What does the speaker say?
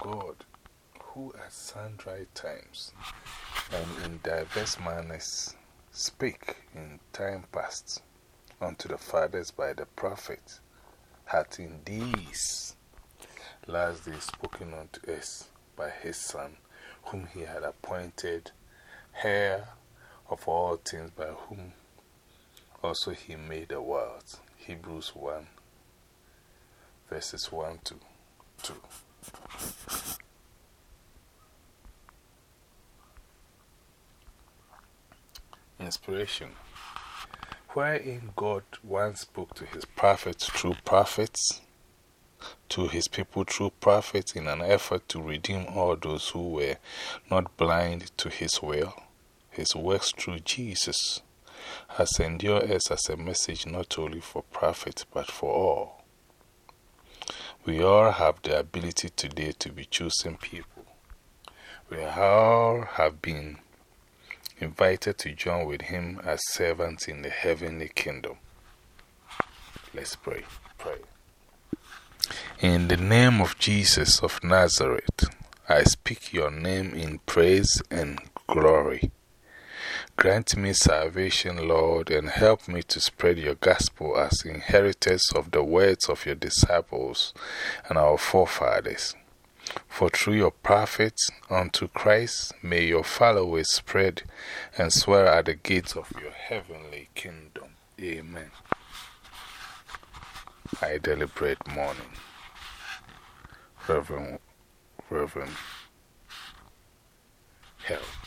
God, who at sundry times and in diverse manners spake in time past unto the fathers by the prophets, hath in these last days spoken unto us by his Son, whom he had appointed heir of all things, by whom also he made the world. Hebrews 1, verses 1 to 2. Inspiration. Wherein God once spoke to his prophets through prophets, to his people through prophets in an effort to redeem all those who were not blind to his will, his works through Jesus has endured us as a message not only for prophets but for all. We all have the ability today to be chosen people. We all have been invited to join with him as servants in the heavenly kingdom. Let's pray. Pray. In the name of Jesus of Nazareth, I speak your name in praise and glory. Grant me salvation, Lord, and help me to spread your gospel as inheritors of the words of your disciples and our forefathers. For through your prophets unto Christ may your followers spread and swear at the gates of your heavenly kingdom. Amen. I deliberate morning. Reverend, Reverend, help.